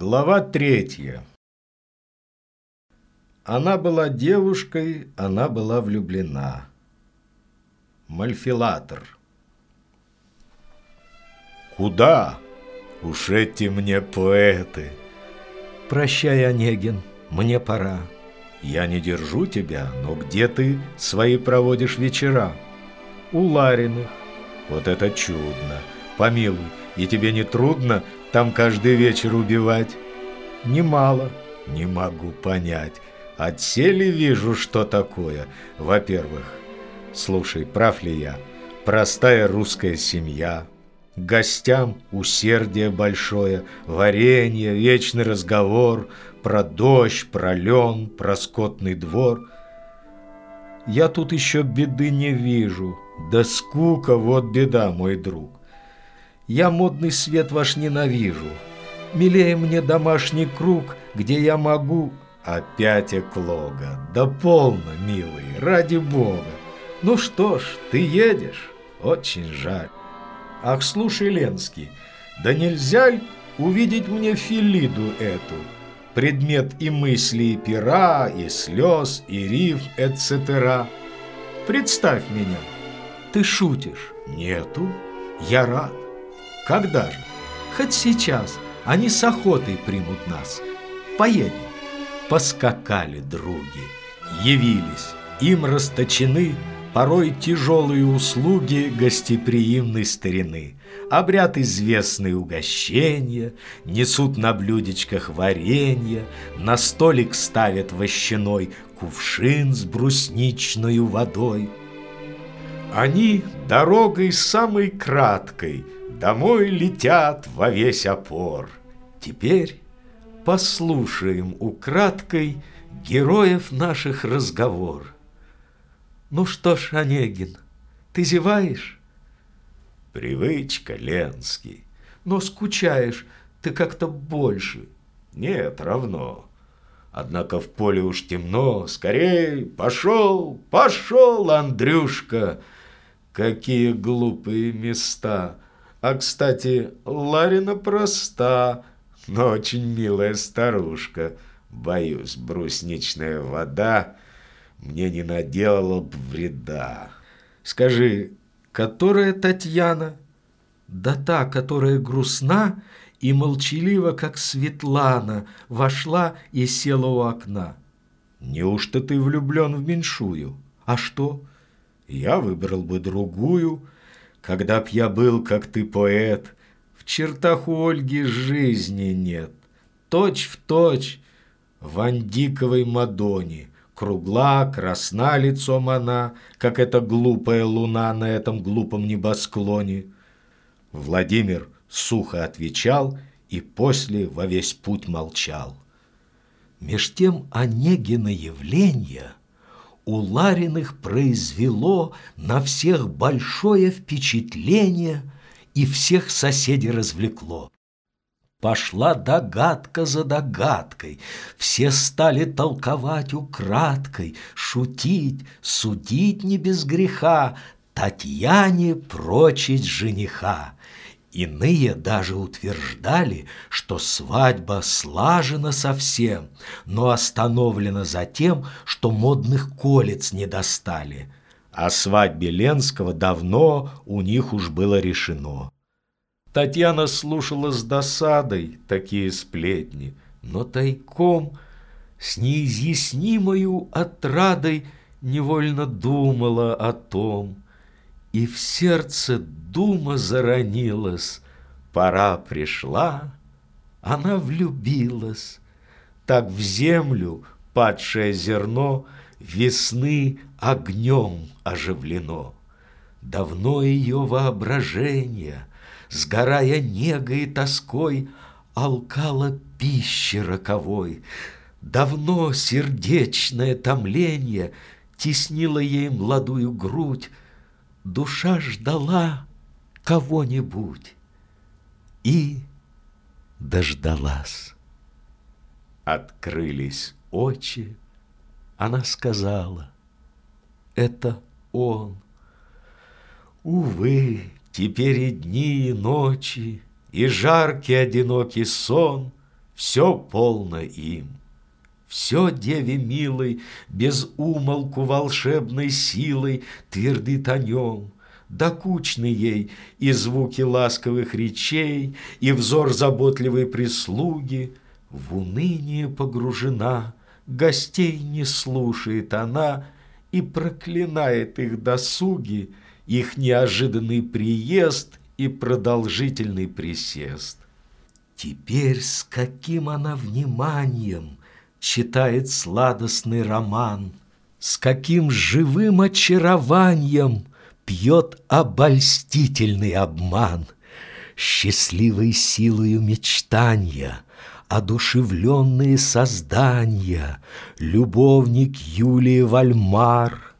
Глава третья. Она была девушкой, она была влюблена. Мальфилатор. Куда? Уж эти мне поэты. Прощай, Онегин, мне пора. Я не держу тебя, но где ты свои проводишь вечера? У Лариных. Вот это чудно. Помилуй, и тебе не трудно там каждый вечер убивать? Немало. Не могу понять. Отсели вижу, что такое. Во-первых, слушай, прав ли я? Простая русская семья. Гостям усердие большое, варенье, вечный разговор про дождь, про лен, про скотный двор. Я тут еще беды не вижу. Да скука, вот беда, мой друг. Я модный свет ваш ненавижу. Милее мне домашний круг, где я могу... Опять эклога. Да полно, милый, ради бога. Ну что ж, ты едешь? Очень жаль. Ах, слушай, Ленский, да нельзя ли увидеть мне Филиду эту? Предмет и мысли, и пера, и слез, и риф, etc. Представь меня. Ты шутишь? Нету. Я рад. Когда же? Хоть сейчас. Они с охотой примут нас. Поедем. Поскакали други, явились, им расточены порой тяжелые услуги гостеприимной старины. Обряд известный угощения, несут на блюдечках варенье, на столик ставят вощаной кувшин с брусничной водой. Они дорогой самой краткой – Домой летят во весь опор. Теперь послушаем украдкой Героев наших разговор. Ну что ж, Онегин, ты зеваешь? Привычка, Ленский. Но скучаешь ты как-то больше. Нет, равно. Однако в поле уж темно. Скорей, пошел, пошел, Андрюшка. Какие глупые места. А, кстати, Ларина проста, но очень милая старушка. Боюсь, брусничная вода мне не наделала бы вреда. Скажи, которая Татьяна? Да та, которая грустна и молчалива, как Светлана, вошла и села у окна. Неужто ты влюблен в меньшую? А что? Я выбрал бы другую, когда б я был, как ты, поэт, В чертах у Ольги жизни нет. Точь в точь в Андиковой Мадоне. Кругла, красна лицом она, Как эта глупая луна на этом глупом небосклоне. Владимир сухо отвечал И после во весь путь молчал. Меж тем Онегина явление — у Лариных произвело на всех большое впечатление и всех соседей развлекло. Пошла догадка за догадкой, все стали толковать украдкой, шутить, судить не без греха, Татьяне прочить жениха. Иные даже утверждали, что свадьба слажена совсем, но остановлена за тем, что модных колец не достали. О свадьбе Ленского давно у них уж было решено. Татьяна слушала с досадой такие сплетни, но тайком, с неизъяснимою отрадой, невольно думала о том, и в сердце дума заронилась, Пора пришла, она влюбилась. Так в землю падшее зерно Весны огнем оживлено. Давно ее воображение, Сгорая негой и тоской, Алкала пищи роковой. Давно сердечное томление Теснило ей молодую грудь, душа ждала кого-нибудь и дождалась. Открылись очи, она сказала, это он. Увы, теперь и дни, и ночи, и жаркий одинокий сон все полно им. Все деве милой, без умолку волшебной силой твердит о нем, докучны ей и звуки ласковых речей, и взор заботливой прислуги. В уныние погружена, гостей не слушает она и проклинает их досуги, их неожиданный приезд и продолжительный присест. Теперь с каким она вниманием читает сладостный роман, с каким живым очарованием пьет обольстительный обман, счастливой силою мечтания, одушевленные создания, любовник Юлии Вальмар,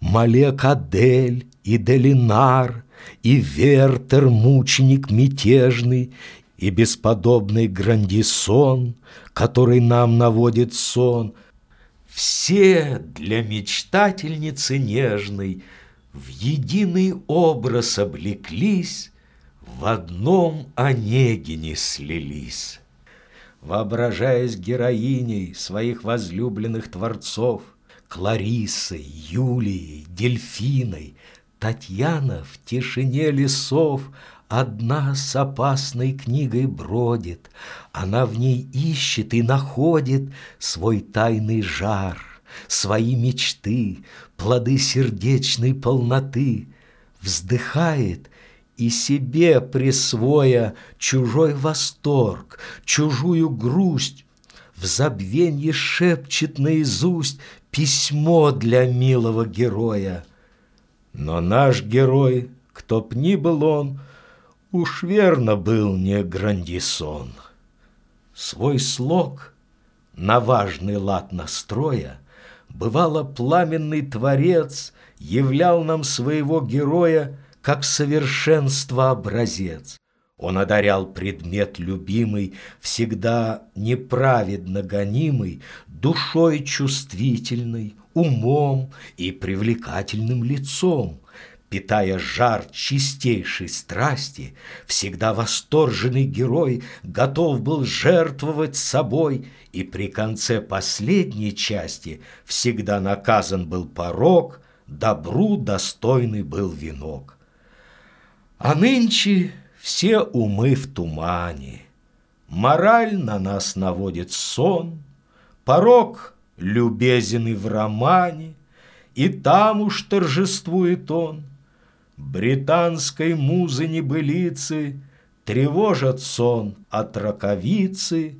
Малек Адель и Делинар, и Вертер, мученик мятежный, и бесподобный Грандисон, который нам наводит сон, все для мечтательницы нежной в единый образ облеклись, в одном Онегине слились. Воображаясь героиней своих возлюбленных творцов, Кларисой, Юлией, Дельфиной, Татьяна в тишине лесов Одна с опасной книгой бродит, Она в ней ищет и находит Свой тайный жар, свои мечты, Плоды сердечной полноты, Вздыхает и себе присвоя Чужой восторг, чужую грусть, В забвенье шепчет наизусть Письмо для милого героя. Но наш герой, кто б ни был он, Уж верно был не Грандисон. Свой слог на важный лад настроя Бывало, пламенный творец Являл нам своего героя Как совершенство образец. Он одарял предмет любимый, Всегда неправедно гонимый, Душой чувствительной, умом И привлекательным лицом, Питая жар чистейшей страсти, Всегда восторженный герой Готов был жертвовать собой, И при конце последней части Всегда наказан был порог, Добру достойный был венок. А нынче все умы в тумане, Мораль на нас наводит сон, Порог любезен и в романе, И там уж торжествует он — Британской музы небылицы Тревожат сон от раковицы,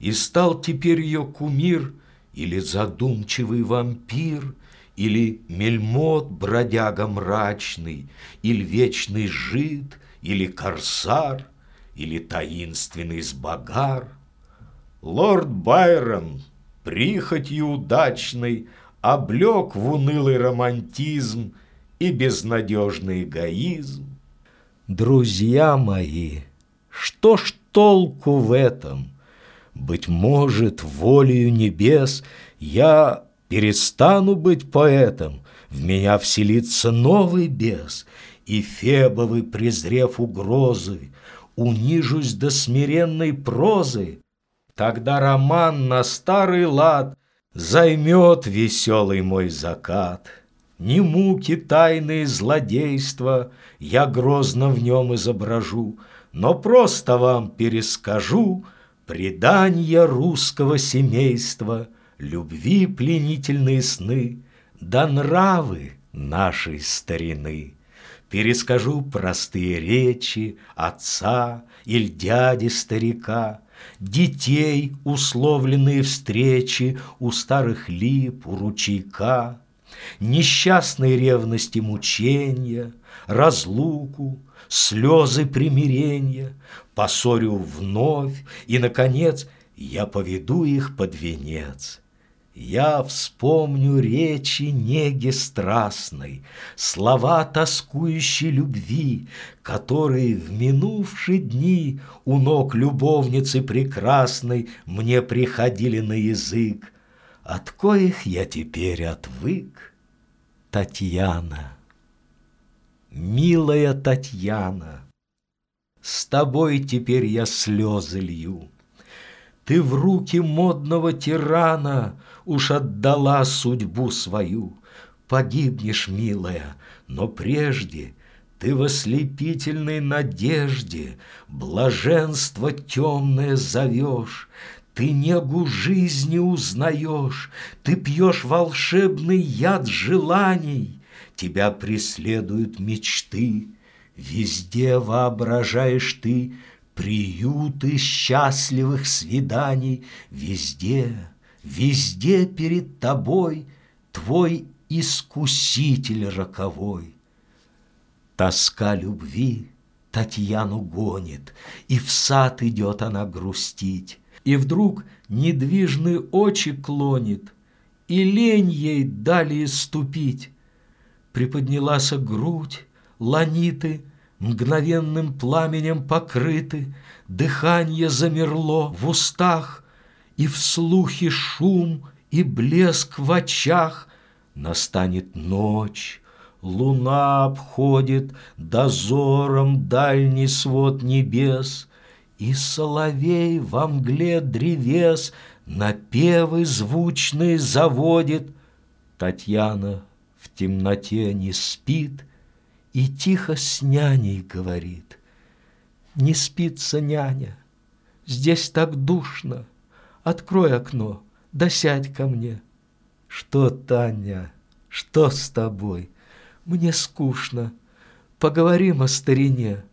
И стал теперь ее кумир Или задумчивый вампир, Или мельмот бродяга мрачный, Или вечный жид, или корсар, Или таинственный сбагар. Лорд Байрон, прихотью удачной, Облег в унылый романтизм — и безнадежный эгоизм. Друзья мои, что ж толку в этом? Быть может, волею небес я перестану быть поэтом, в меня вселится новый бес, и Фебовы, презрев угрозы, унижусь до смиренной прозы. Тогда роман на старый лад займет веселый мой закат. Ни муки тайные злодейства Я грозно в нем изображу, Но просто вам перескажу Предания русского семейства, Любви пленительные сны, Да нравы нашей старины. Перескажу простые речи Отца или дяди старика, Детей условленные встречи У старых лип, у ручейка — Несчастной ревности мучения, разлуку, слезы примирения, Поссорю вновь, и, наконец, я поведу их под венец. Я вспомню речи неги страстной, Слова тоскующей любви, Которые в минувшие дни У ног любовницы прекрасной Мне приходили на язык, от коих я теперь отвык, Татьяна, милая Татьяна, С тобой теперь я слезы лью, Ты в руки модного тирана Уж отдала судьбу свою. Погибнешь, милая, но прежде Ты в ослепительной надежде Блаженство темное зовешь, Ты негу жизни узнаешь, Ты пьешь волшебный яд желаний, Тебя преследуют мечты, Везде воображаешь ты Приюты счастливых свиданий, Везде, везде перед тобой Твой искуситель роковой. Тоска любви Татьяну гонит, И в сад идет она грустить, И вдруг недвижные очи клонит, И лень ей далее ступить. Приподнялась грудь, ланиты Мгновенным пламенем покрыты, Дыхание замерло в устах, И в слухе шум и блеск в очах. Настанет ночь, луна обходит Дозором дальний свод небес, И соловей во мгле древес Напевы звучные заводит. Татьяна в темноте не спит, и тихо с няней говорит. Не спится няня, здесь так душно, Открой окно, да сядь ко мне. Что, Таня, что с тобой? Мне скучно, поговорим о старине.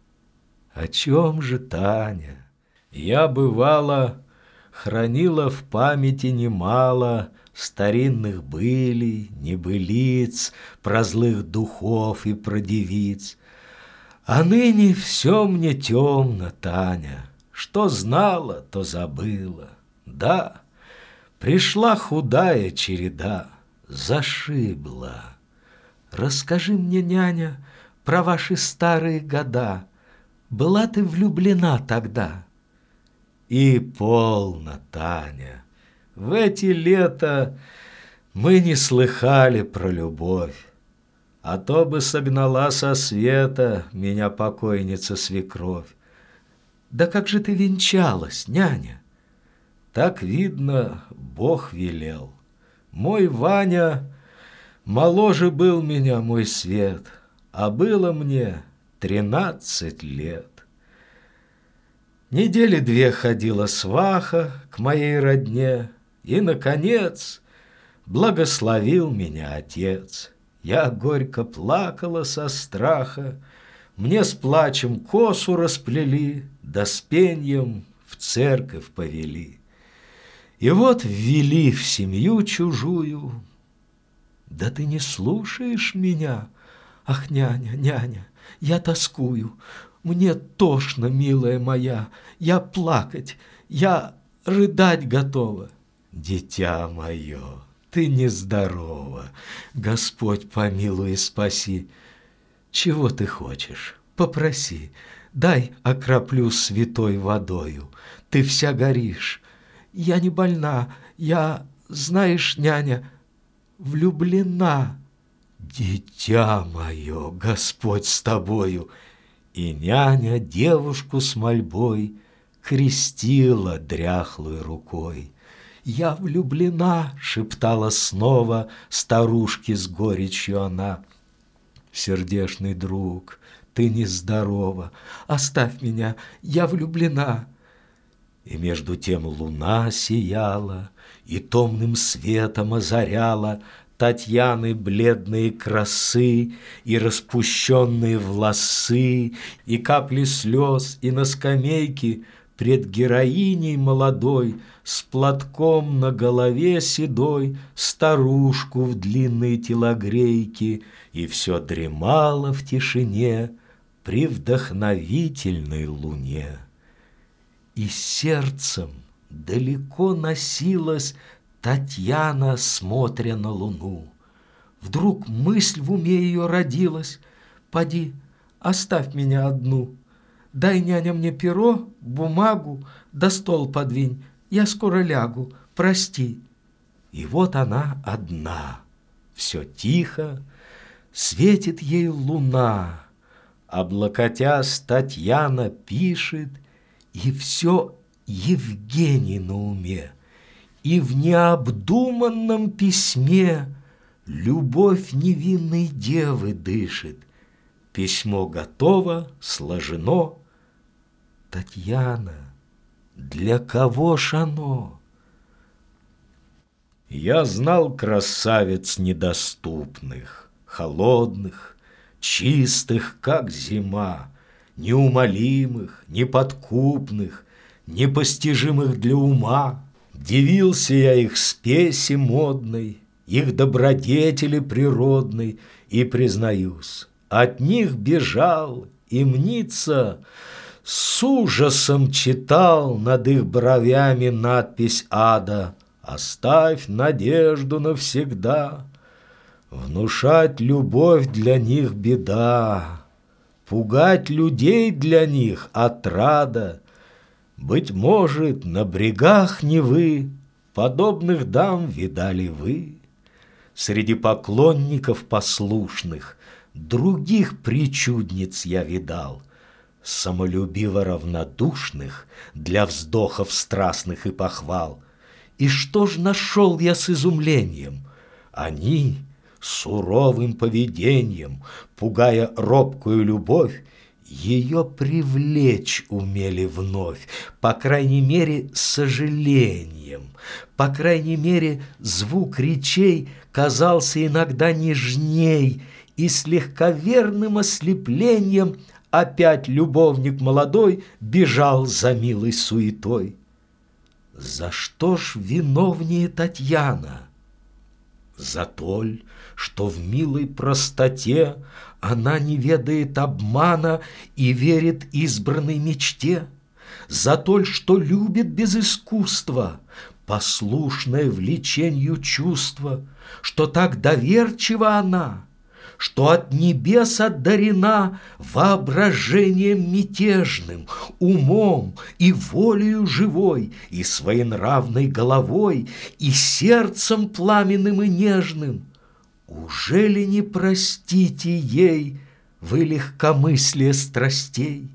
О чем же, Таня? Я, бывала, хранила в памяти немало Старинных былей, небылиц, Про злых духов и про девиц. А ныне все мне темно, Таня, Что знала, то забыла. Да, пришла худая череда, Зашибла. Расскажи мне, няня, Про ваши старые года. Была ты влюблена тогда? И полно, Таня, в эти лета мы не слыхали про любовь, А то бы согнала со света меня покойница свекровь. Да как же ты венчалась, няня? Так видно, Бог велел. Мой Ваня моложе был меня мой свет, А было мне тринадцать лет. Недели две ходила сваха к моей родне, и, наконец, благословил меня отец. Я горько плакала со страха, Мне с плачем косу расплели, Да с пеньем в церковь повели. И вот ввели в семью чужую. Да ты не слушаешь меня, Ах, няня, няня, я тоскую, Мне тошно, милая моя, Я плакать, я рыдать готова. Дитя мое, ты нездорова, Господь помилуй и спаси. Чего ты хочешь? Попроси, дай окроплю святой водою. Ты вся горишь. Я не больна, я, знаешь, няня, влюблена. Дитя мое, Господь с тобою. И няня девушку с мольбой крестила дряхлой рукой. «Я влюблена!» — шептала снова старушке с горечью она. «Сердешный друг, ты нездорова, оставь меня, я влюблена!» И между тем луна сияла и томным светом озаряла Татьяны бледные красы и распущенные волосы, и капли слез, и на скамейке Пред героиней молодой С платком на голове седой Старушку в длинной телогрейке И все дремало в тишине При вдохновительной луне. И сердцем далеко носилась Татьяна, смотря на луну. Вдруг мысль в уме ее родилась, «Поди, оставь меня одну». Дай, няня, мне перо, бумагу, да стол подвинь, я скоро лягу, прости. И вот она одна, все тихо, светит ей луна, Облокотясь, Татьяна пишет, И все Евгений на уме, и в необдуманном письме Любовь невинной девы дышит. Письмо готово, сложено. Татьяна, для кого ж оно? Я знал красавиц недоступных, Холодных, чистых, как зима, Неумолимых, неподкупных, Непостижимых для ума. Дивился я их спеси модной, Их добродетели природной, И, признаюсь, от них бежал и мнится, С ужасом читал над их бровями надпись ада Оставь надежду навсегда. Внушать любовь для них беда, Пугать людей для них отрада. Быть может, на брегах Невы Подобных дам видали вы. Среди поклонников послушных Других причудниц я видал, Самолюбиво равнодушных Для вздохов страстных и похвал. И что ж нашел я с изумлением? Они суровым поведением, Пугая робкую любовь, ее привлечь умели вновь, По крайней мере, сожалением. По крайней мере, звук речей Казался иногда нежней, И с легковерным ослеплением Опять любовник молодой Бежал за милой суетой. За что ж виновнее Татьяна? За толь, что в милой простоте Она не ведает обмана И верит избранной мечте. За толь, что любит без искусства, Послушное влечению чувства, Что так доверчива она — что от небес одарена воображением мятежным, умом и волею живой, и своенравной головой, и сердцем пламенным и нежным. Уже ли не простите ей вы легкомыслие страстей?